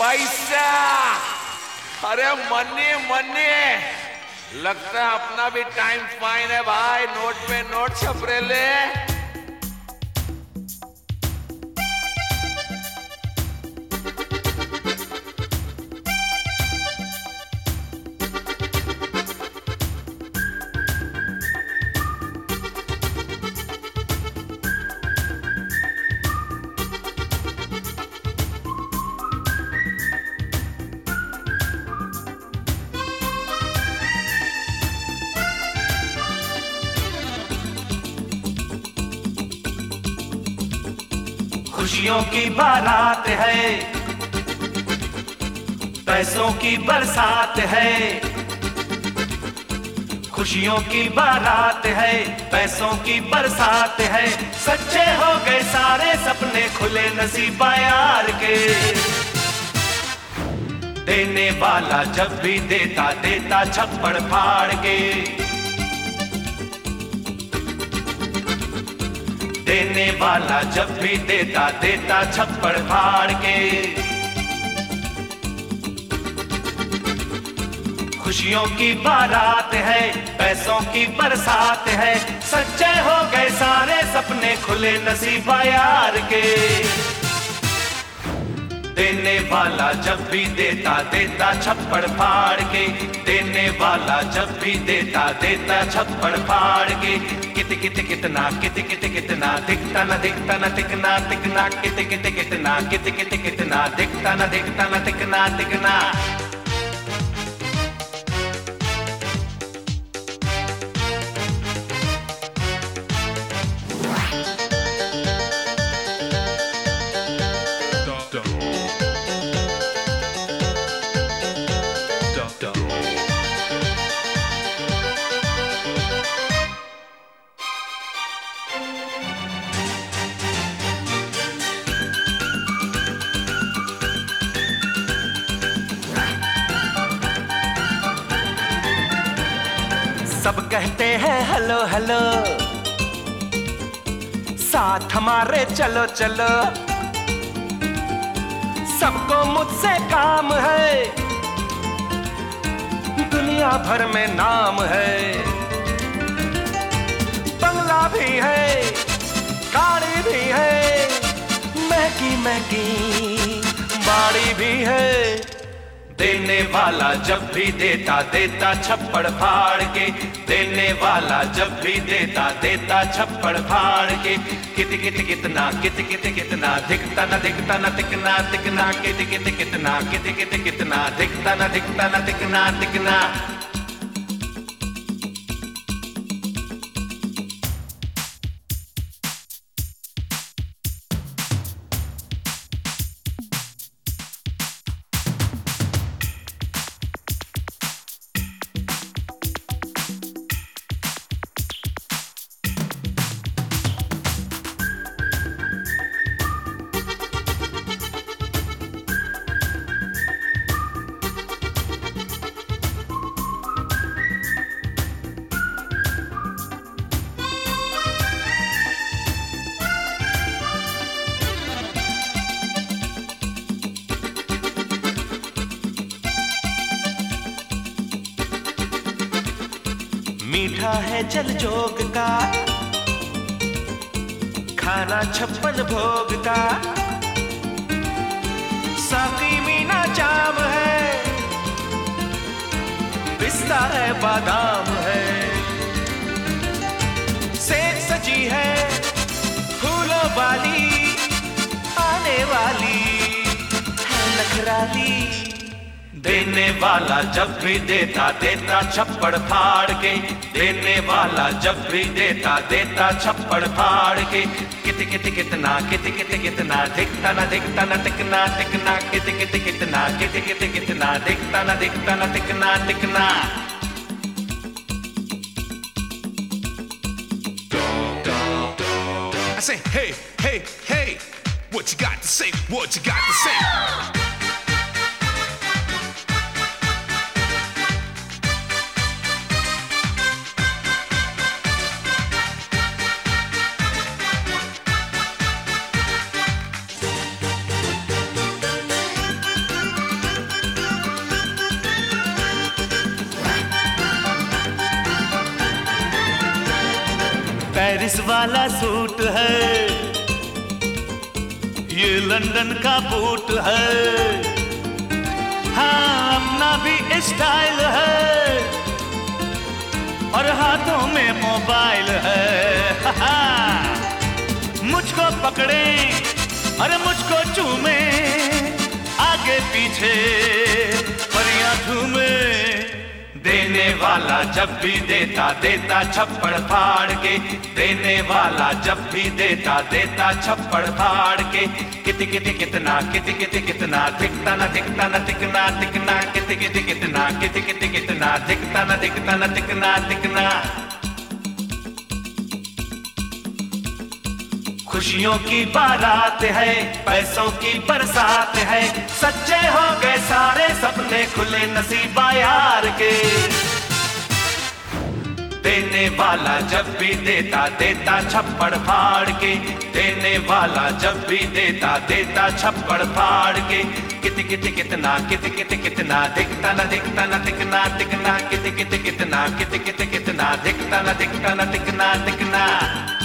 पैसा। अरे money money लगता है अपना भी टाइम फाइन है भाई। नोट पे नोट छप खुशियों की बारात है। पैसों की बरसात है। खुशियों की बारात है, पैसों की बरसात है। सच्चे हो गए सारे सपने खुले नसीबा यार के। देने वाला जब भी देता देता छप्पड़ फाड़ के। देने वाला जब भी देता देता छप्पड़ फाड़ के। खुशियों की बारात है, पैसों की बरसात है, सच्चे हो गए सारे सपने खुले नसीबा यार के। देने वाला जब भी देता देता छप्पड़ फाड़ के। देने वाला जब भी देता देता छप्पड़ फाड़ के। कित कित, कितना, कित कित, कितना, दिखता न दिखता न तिकना दिखना, कित कित, कितना, कित कित, कितना, दिखता न दिखता न तिकना दिखना। कहते हैं, हेलो हेलो। साथ हमारे चलो चलो। सबको मुझसे काम है। दुनिया भर में नाम है। बंगला भी है, गाड़ी भी है, महकी महकी, बाड़ी भी है। देने वाला जब भी देता देता छप्पड़ फाड़ के। देने वाला जब भी देता देता छप्पड़ फाड़ के। कित कित, कितना, कित कित, कितना, दिखता न दिखता, न तिकना दिखना। कित कित, कितना, कित कित, कितना, दिखता न दिखता, न तिकना दिखना। मीठा है जल जोग का। खाना छप्पन भोग का। साकी मीना जाम है। पिस्ता है, बादाम है। सेज सजी है, फूलों वाली, आने वाली है नखराली। देने वाला जब भी देता देता छप्पड़ फाड़ के देने वाला जब भी देता देता छप्पड़ फाड़ के कित कित कितना कित कित कितना दिखता न दिखता न दिखना दिखना कित कित कितना कित कित कितना दिखता न दिखता न दिखना दिखना I say, hey, hey, hey, what you got to say? What you got to say? Paris वाला सूट है। ये लंदन का बूट है। हाँ अपना भी स्टाइल है। और हाथों में मोबाइल है। मुझको पकड़े अरे मुझको चूमे। आगे पीछे परियाँ झूमे। देने वाला जब भी देता देता छप्पड़ फाड़ के। देने वाला जब भी देता देता छप्पड़ फाड़ के। कित कित, कितना, कित कित, कितना, दिखता न दिखता न दिखना दिखना, कित कित, कितना, कित कित, कितना, दिखता न दिखता न दिखना दिखना। खुशियों की बारात है, पैसों की बरसात है। सच्चे हो गए सारे सपने खुले नसीबा यार के। देने वाला जब भी देता देता छप्पड़ फाड़ के। देने वाला जब भी देता देता छप्पड़ फाड़ के। कित कित, कितना, कित कित, कितना, दिखता न दिखता न दिखना दिखना, कित कित, कितना, कित कित, कितना, दिखता न दिखता न दिखना दिखना।